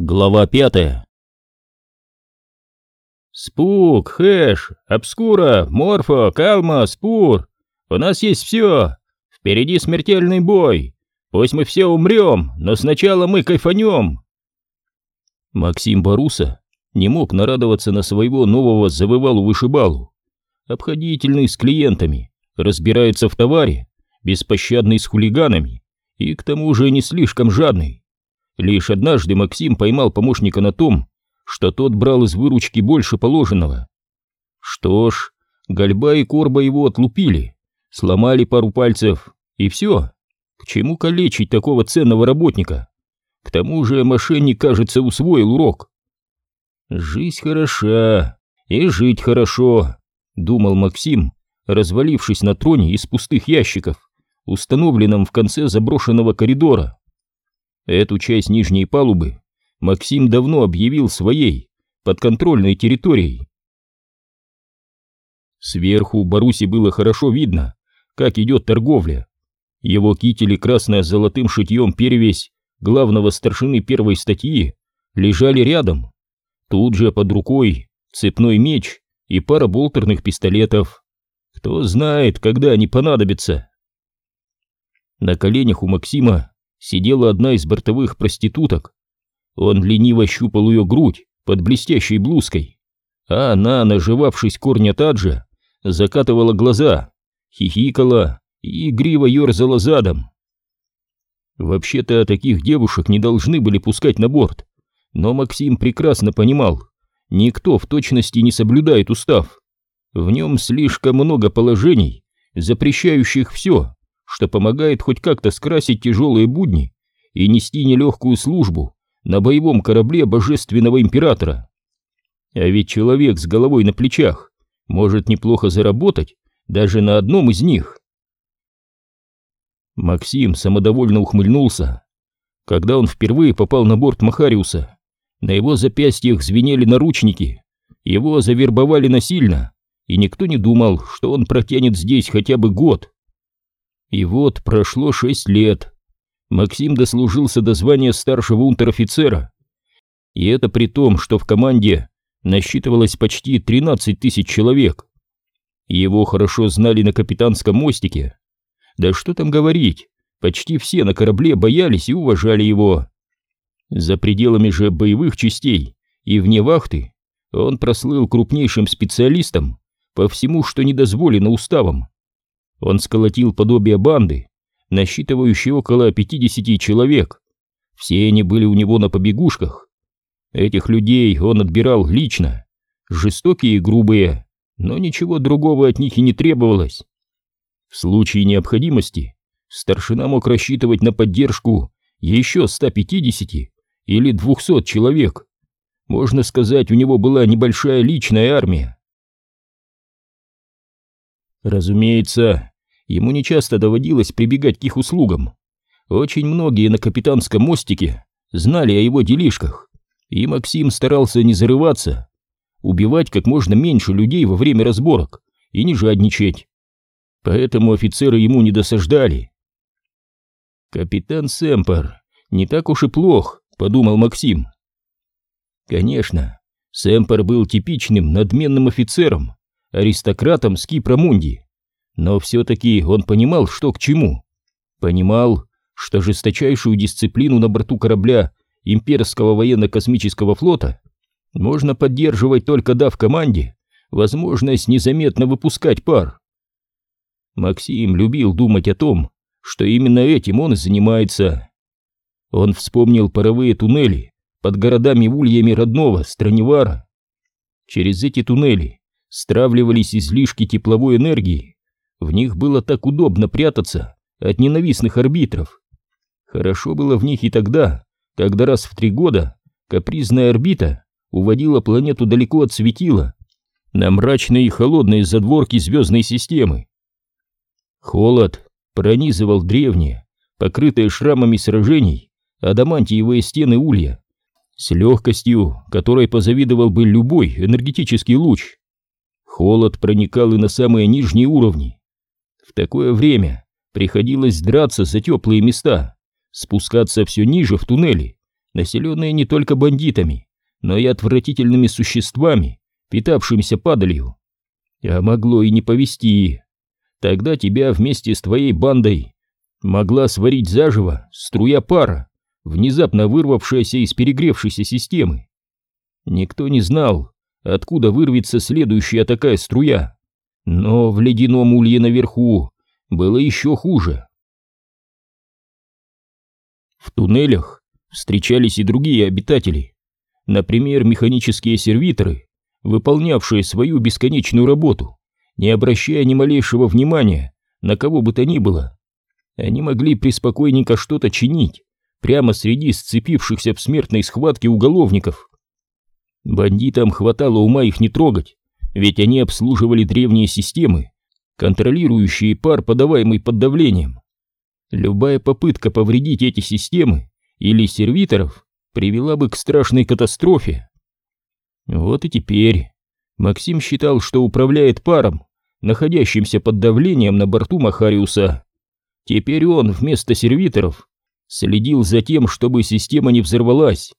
Глава пятая «Спук, хэш, обскура, морфо, калма, спур. У нас есть все. Впереди смертельный бой. Пусть мы все умрем, но сначала мы кайфанем». Максим Баруса не мог нарадоваться на своего нового завывалу-вышибалу. Обходительный с клиентами, разбирается в товаре, беспощадный с хулиганами и к тому же не слишком жадный. Лишь однажды Максим поймал помощника на том, что тот брал из выручки больше положенного. Что ж, Гальба и Корба его отлупили, сломали пару пальцев, и все. К чему калечить такого ценного работника? К тому же мошенник, кажется, усвоил урок. «Жизнь хороша, и жить хорошо», — думал Максим, развалившись на троне из пустых ящиков, установленном в конце заброшенного коридора. Эту часть нижней палубы Максим давно объявил своей, подконтрольной территорией. Сверху Баруси было хорошо видно, как идет торговля. Его кители красная с золотым шитьем перевесь главного старшины первой статьи лежали рядом. Тут же под рукой цепной меч и пара болтерных пистолетов. Кто знает, когда они понадобятся. На коленях у Максима сидела одна из бортовых проституток. Он лениво щупал ее грудь под блестящей блузкой, а она, наживавшись корня таджа, закатывала глаза, хихикала и игриво ерзала задом. Вообще-то таких девушек не должны были пускать на борт, но Максим прекрасно понимал, никто в точности не соблюдает устав. В нем слишком много положений, запрещающих все, что помогает хоть как-то скрасить тяжелые будни и нести нелегкую службу на боевом корабле божественного императора. А ведь человек с головой на плечах может неплохо заработать даже на одном из них. Максим самодовольно ухмыльнулся. Когда он впервые попал на борт Махариуса, на его запястьях звенели наручники, его завербовали насильно, и никто не думал, что он протянет здесь хотя бы год. И вот прошло шесть лет. Максим дослужился до звания старшего унтер-офицера. И это при том, что в команде насчитывалось почти 13 тысяч человек. Его хорошо знали на капитанском мостике. Да что там говорить, почти все на корабле боялись и уважали его. За пределами же боевых частей и вне вахты он прослыл крупнейшим специалистом по всему, что не дозволено уставом. Он сколотил подобие банды, насчитывающей около 50 человек. Все они были у него на побегушках. Этих людей он отбирал лично, жестокие и грубые, но ничего другого от них и не требовалось. В случае необходимости старшина мог рассчитывать на поддержку еще 150 или 200 человек. Можно сказать, у него была небольшая личная армия. Разумеется, ему нечасто доводилось прибегать к их услугам. Очень многие на капитанском мостике знали о его делишках, и Максим старался не зарываться, убивать как можно меньше людей во время разборок и не жадничать. Поэтому офицеры ему не досаждали. «Капитан Сэмпер не так уж и плох», — подумал Максим. Конечно, Сэмпер был типичным надменным офицером, аристократом с Кипра Мунди. Но все-таки он понимал, что к чему. Понимал, что жесточайшую дисциплину на борту корабля имперского военно-космического флота можно поддерживать только дав команде возможность незаметно выпускать пар. Максим любил думать о том, что именно этим он и занимается. Он вспомнил паровые туннели под городами ульями родного Страневара. Через эти туннели стравливались излишки тепловой энергии. В них было так удобно прятаться от ненавистных арбитров. Хорошо было в них и тогда, когда раз в три года капризная орбита уводила планету далеко от светила, на мрачные и холодные задворки звездной системы. Холод пронизывал древние, покрытые шрамами сражений, адамантиевые стены улья, с легкостью, которой позавидовал бы любой энергетический луч. Холод проникал и на самые нижние уровни. В такое время приходилось драться за теплые места, спускаться все ниже в туннели, населенные не только бандитами, но и отвратительными существами, питавшимися падалью. А могло и не повести. Тогда тебя вместе с твоей бандой могла сварить заживо струя пара, внезапно вырвавшаяся из перегревшейся системы. Никто не знал, откуда вырвется следующая такая струя, но в ледяном улье наверху было еще хуже. В туннелях встречались и другие обитатели, например, механические сервиторы, выполнявшие свою бесконечную работу, не обращая ни малейшего внимания на кого бы то ни было. Они могли преспокойненько что-то чинить прямо среди сцепившихся в смертной схватке уголовников. Бандитам хватало ума их не трогать, ведь они обслуживали древние системы, контролирующие пар, подаваемый под давлением. Любая попытка повредить эти системы или сервиторов привела бы к страшной катастрофе. Вот и теперь Максим считал, что управляет паром, находящимся под давлением на борту Махариуса. Теперь он вместо сервиторов следил за тем, чтобы система не взорвалась.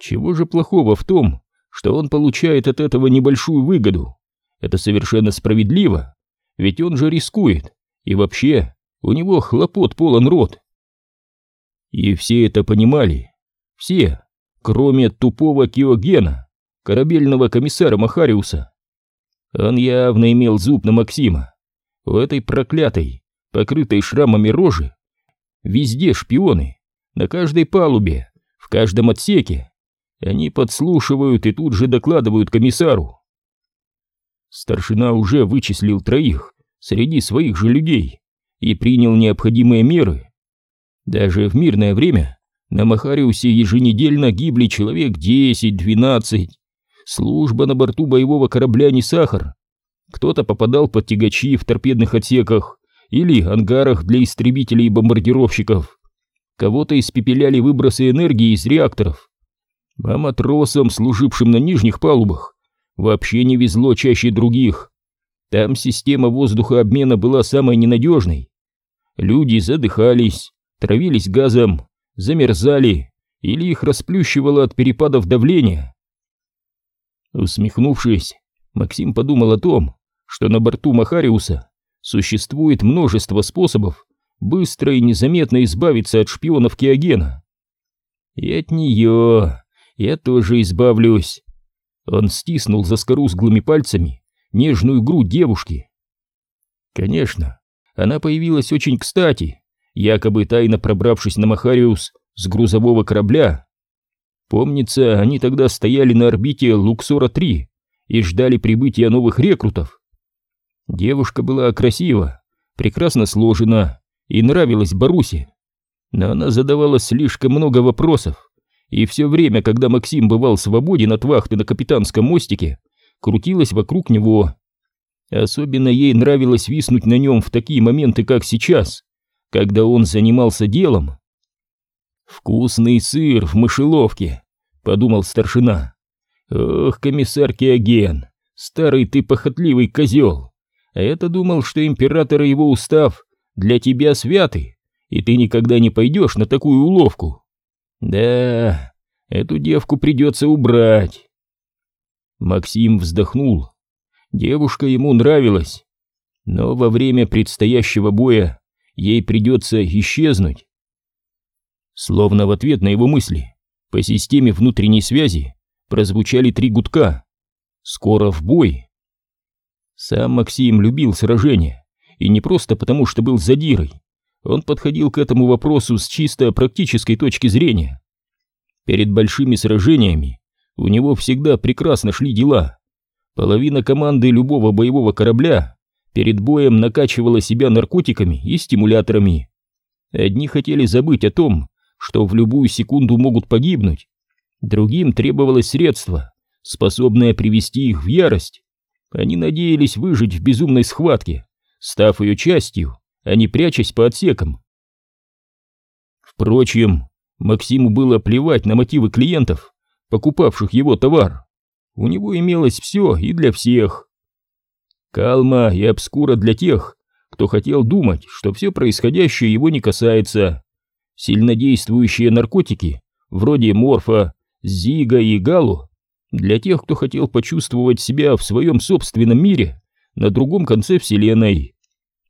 Чего же плохого в том, что он получает от этого небольшую выгоду? Это совершенно справедливо, ведь он же рискует, и вообще у него хлопот полон рот. И все это понимали, все, кроме тупого Киогена, корабельного комиссара Махариуса. Он явно имел зуб на Максима. У этой проклятой, покрытой шрамами рожи, везде шпионы, на каждой палубе, в каждом отсеке. Они подслушивают и тут же докладывают комиссару. Старшина уже вычислил троих среди своих же людей и принял необходимые меры. Даже в мирное время на Махариусе еженедельно гибли человек 10-12. Служба на борту боевого корабля не сахар. Кто-то попадал под тягачи в торпедных отсеках или ангарах для истребителей и бомбардировщиков. Кого-то испепеляли выбросы энергии из реакторов. А матросам, служившим на нижних палубах, вообще не везло чаще других. Там система воздухообмена была самой ненадежной. Люди задыхались, травились газом, замерзали или их расплющивало от перепадов давления. Усмехнувшись, Максим подумал о том, что на борту Махариуса существует множество способов быстро и незаметно избавиться от шпионов Киогена. И от нее я тоже избавлюсь. Он стиснул заскорузглыми пальцами нежную грудь девушки. Конечно, она появилась очень кстати, якобы тайно пробравшись на Махариус с грузового корабля. Помнится, они тогда стояли на орбите Луксора-3 и ждали прибытия новых рекрутов. Девушка была красива, прекрасно сложена и нравилась Барусе, но она задавала слишком много вопросов, и все время, когда Максим бывал свободен от вахты на капитанском мостике, крутилась вокруг него. Особенно ей нравилось виснуть на нем в такие моменты, как сейчас, когда он занимался делом. «Вкусный сыр в мышеловке», — подумал старшина. «Ох, комиссар Киоген, старый ты похотливый козел! А это думал, что император и его устав для тебя святы, и ты никогда не пойдешь на такую уловку. Да, эту девку придется убрать». Максим вздохнул. Девушка ему нравилась, но во время предстоящего боя ей придется исчезнуть. Словно в ответ на его мысли, по системе внутренней связи прозвучали три гудка. Скоро в бой. Сам Максим любил сражения, и не просто потому, что был задирой. Он подходил к этому вопросу с чисто практической точки зрения. Перед большими сражениями у него всегда прекрасно шли дела. Половина команды любого боевого корабля перед боем накачивала себя наркотиками и стимуляторами. Одни хотели забыть о том, что в любую секунду могут погибнуть. Другим требовалось средство, способное привести их в ярость. Они надеялись выжить в безумной схватке, став ее частью, а не прячась по отсекам. Впрочем, Максиму было плевать на мотивы клиентов, покупавших его товар. У него имелось все и для всех. Калма и обскура для тех, кто хотел думать, что все происходящее его не касается. Сильнодействующие наркотики вроде Морфа, Зига и Галу, для тех, кто хотел почувствовать себя в своем собственном мире на другом конце вселенной.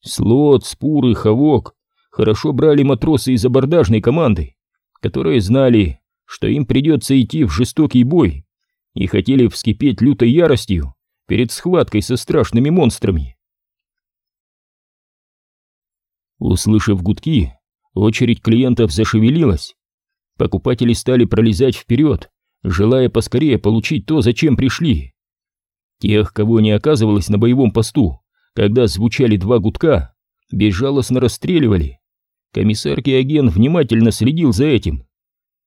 Слот, Спур и Хавок хорошо брали матросы из абордажной команды, которые знали, что им придется идти в жестокий бой, и хотели вскипеть лютой яростью перед схваткой со страшными монстрами. Услышав гудки, очередь клиентов зашевелилась. Покупатели стали пролезать вперед, желая поскорее получить то, зачем пришли. Тех, кого не оказывалось на боевом посту, когда звучали два гудка, безжалостно расстреливали. Комиссарский агент внимательно следил за этим.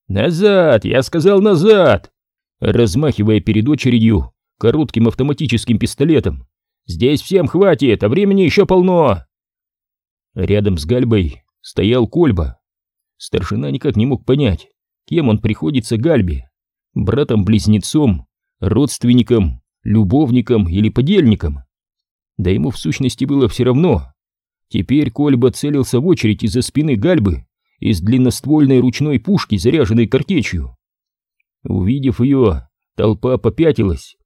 «Назад! Я сказал назад!» Размахивая перед очередью коротким автоматическим пистолетом. «Здесь всем хватит, а времени еще полно!» Рядом с Гальбой стоял Кольба. Старшина никак не мог понять, кем он приходится Гальбе. Братом-близнецом, родственником, любовником или подельником. Да ему в сущности было все равно. Теперь Кольба целился в очередь из-за спины Гальбы из длинноствольной ручной пушки, заряженной картечью. Увидев ее, толпа попятилась.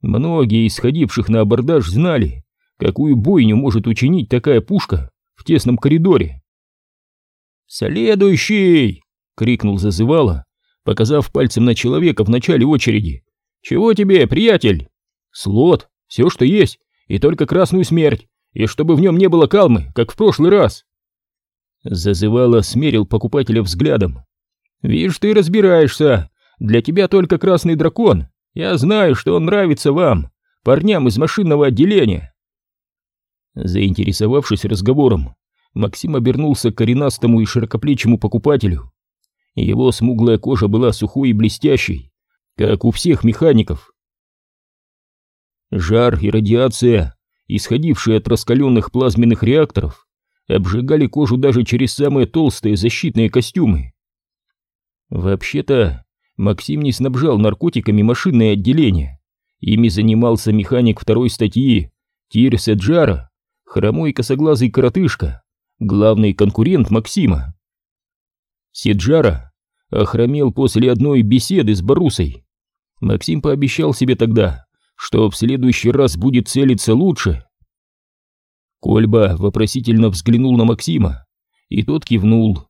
Многие из ходивших на абордаж знали, какую бойню может учинить такая пушка в тесном коридоре. «Следующий!» — крикнул зазывало, показав пальцем на человека в начале очереди. «Чего тебе, приятель?» «Слот, все, что есть, и только красную смерть, и чтобы в нем не было калмы, как в прошлый раз». Зазывало смерил покупателя взглядом. «Вишь, ты разбираешься. Для тебя только красный дракон. Я знаю, что он нравится вам, парням из машинного отделения». Заинтересовавшись разговором, Максим обернулся к коренастому и широкоплечему покупателю. Его смуглая кожа была сухой и блестящей, как у всех механиков. Жар и радиация, исходившие от раскаленных плазменных реакторов, обжигали кожу даже через самые толстые защитные костюмы. Вообще-то, Максим не снабжал наркотиками машинное отделение. Ими занимался механик второй статьи Тир Седжара, хромой косоглазый коротышка, главный конкурент Максима. Седжара охромел после одной беседы с Барусой. Максим пообещал себе тогда, что в следующий раз будет целиться лучше. Кольба вопросительно взглянул на Максима, и тот кивнул.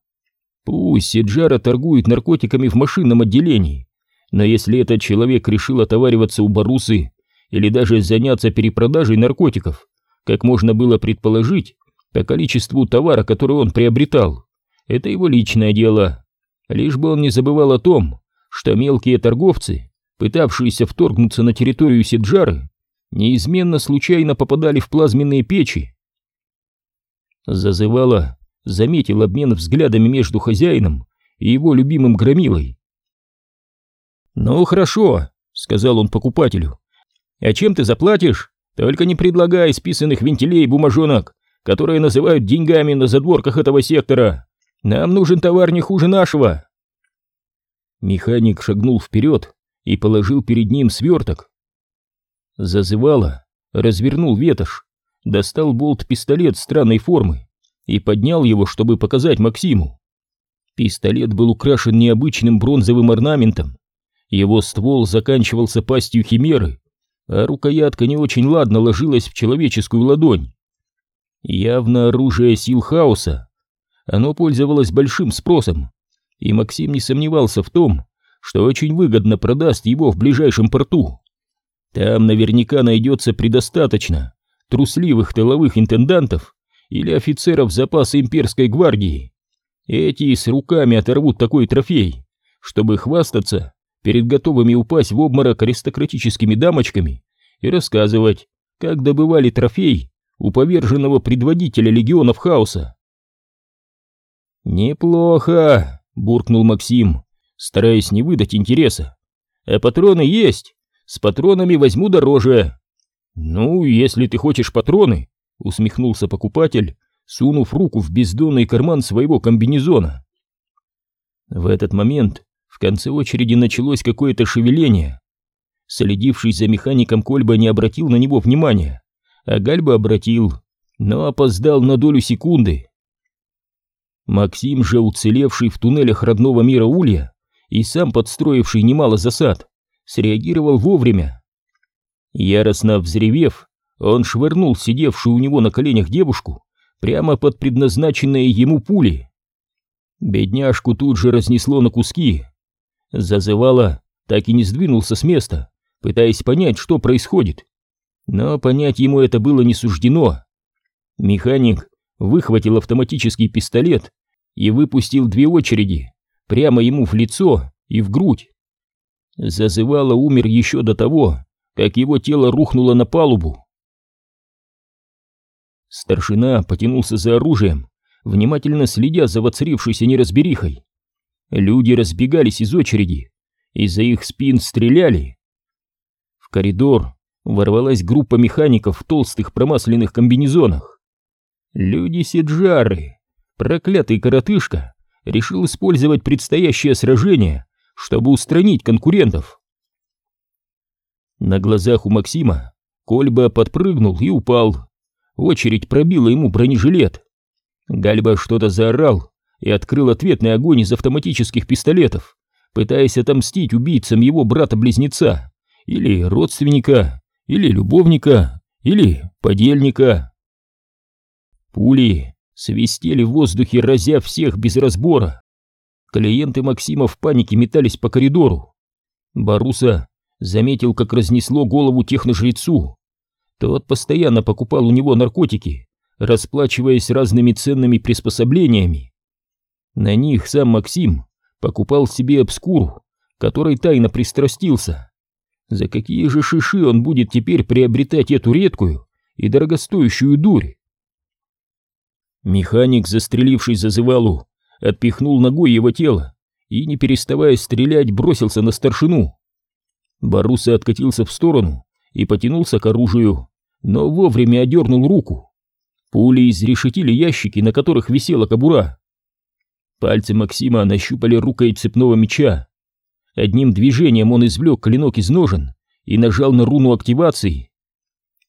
Пусть Седжара торгует наркотиками в машинном отделении, но если этот человек решил отовариваться у Барусы или даже заняться перепродажей наркотиков, как можно было предположить, по количеству товара, который он приобретал, это его личное дело. Лишь бы он не забывал о том, что мелкие торговцы, пытавшиеся вторгнуться на территорию Сиджары, неизменно случайно попадали в плазменные печи, Зазывала, заметил обмен взглядами между хозяином и его любимым громилой. «Ну хорошо», — сказал он покупателю. «А чем ты заплатишь? Только не предлагай списанных вентилей и бумажонок, которые называют деньгами на задворках этого сектора. Нам нужен товар не хуже нашего». Механик шагнул вперед и положил перед ним сверток. Зазывала, развернул ветошь достал болт-пистолет странной формы и поднял его, чтобы показать Максиму. Пистолет был украшен необычным бронзовым орнаментом. Его ствол заканчивался пастью химеры, а рукоятка не очень ладно ложилась в человеческую ладонь. Явно оружие сил хаоса. Оно пользовалось большим спросом, и Максим не сомневался в том, что очень выгодно продаст его в ближайшем порту. Там наверняка найдется предостаточно трусливых тыловых интендантов или офицеров запаса имперской гвардии. Эти с руками оторвут такой трофей, чтобы хвастаться перед готовыми упасть в обморок аристократическими дамочками и рассказывать, как добывали трофей у поверженного предводителя легионов хаоса. «Неплохо», — буркнул Максим, стараясь не выдать интереса. «А патроны есть, с патронами возьму дороже». «Ну, если ты хочешь патроны», — усмехнулся покупатель, сунув руку в бездонный карман своего комбинезона. В этот момент в конце очереди началось какое-то шевеление. Следивший за механиком Кольба не обратил на него внимания, а Гальба обратил, но опоздал на долю секунды. Максим же, уцелевший в туннелях родного мира Улья и сам подстроивший немало засад, среагировал вовремя. Яростно взревев, он швырнул сидевшую у него на коленях девушку прямо под предназначенные ему пули. Бедняжку тут же разнесло на куски. Зазывало, так и не сдвинулся с места, пытаясь понять, что происходит. Но понять ему это было не суждено. Механик выхватил автоматический пистолет и выпустил две очереди прямо ему в лицо и в грудь. Зазывало умер еще до того, как его тело рухнуло на палубу. Старшина потянулся за оружием, внимательно следя за воцарившейся неразберихой. Люди разбегались из очереди, из-за их спин стреляли. В коридор ворвалась группа механиков в толстых промасленных комбинезонах. Люди Сиджары, проклятый коротышка, решил использовать предстоящее сражение, чтобы устранить конкурентов. На глазах у Максима Кольба подпрыгнул и упал. Очередь пробила ему бронежилет. Гальба что-то заорал и открыл ответный огонь из автоматических пистолетов, пытаясь отомстить убийцам его брата-близнеца, или родственника, или любовника, или подельника. Пули свистели в воздухе, разя всех без разбора. Клиенты Максима в панике метались по коридору. Баруса заметил, как разнесло голову техножрецу. Тот постоянно покупал у него наркотики, расплачиваясь разными ценными приспособлениями. На них сам Максим покупал себе обскуру, которой тайно пристрастился. За какие же шиши он будет теперь приобретать эту редкую и дорогостоящую дурь? Механик, застреливший зазывалу, отпихнул ногой его тело и, не переставая стрелять, бросился на старшину. Баруса откатился в сторону и потянулся к оружию, но вовремя одернул руку. Пули изрешетили ящики, на которых висела кобура. Пальцы Максима нащупали рукой цепного меча. Одним движением он извлек клинок из ножен и нажал на руну активации.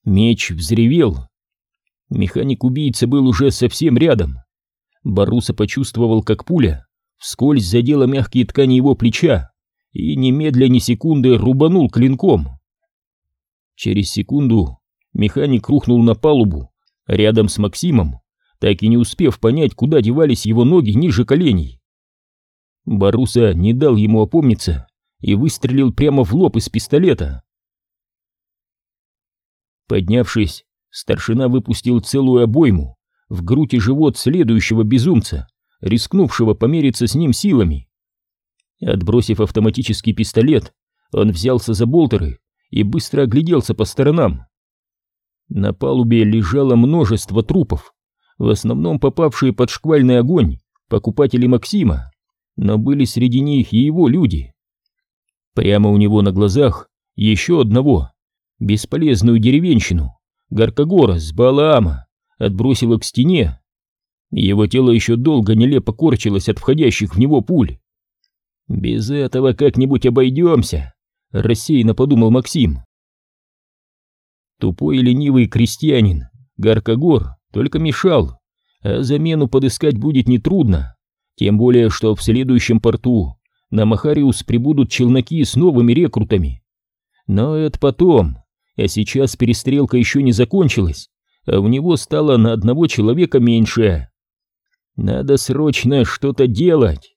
Меч взревел. Механик-убийца был уже совсем рядом. Баруса почувствовал, как пуля вскользь задела мягкие ткани его плеча и немедля ни секунды рубанул клинком. Через секунду механик рухнул на палубу рядом с Максимом, так и не успев понять, куда девались его ноги ниже коленей. Баруса не дал ему опомниться и выстрелил прямо в лоб из пистолета. Поднявшись, старшина выпустил целую обойму в грудь и живот следующего безумца, рискнувшего помериться с ним силами. Отбросив автоматический пистолет, он взялся за болтеры и быстро огляделся по сторонам. На палубе лежало множество трупов, в основном попавшие под шквальный огонь покупатели Максима, но были среди них и его люди. Прямо у него на глазах еще одного, бесполезную деревенщину, Гаркогора с Балаама, отбросило к стене. Его тело еще долго нелепо корчилось от входящих в него пуль. «Без этого как-нибудь обойдемся», — рассеянно подумал Максим. Тупой и ленивый крестьянин, Гаркогор, только мешал, а замену подыскать будет нетрудно, тем более, что в следующем порту на Махариус прибудут челноки с новыми рекрутами. Но это потом, а сейчас перестрелка еще не закончилась, а у него стало на одного человека меньше. Надо срочно что-то делать.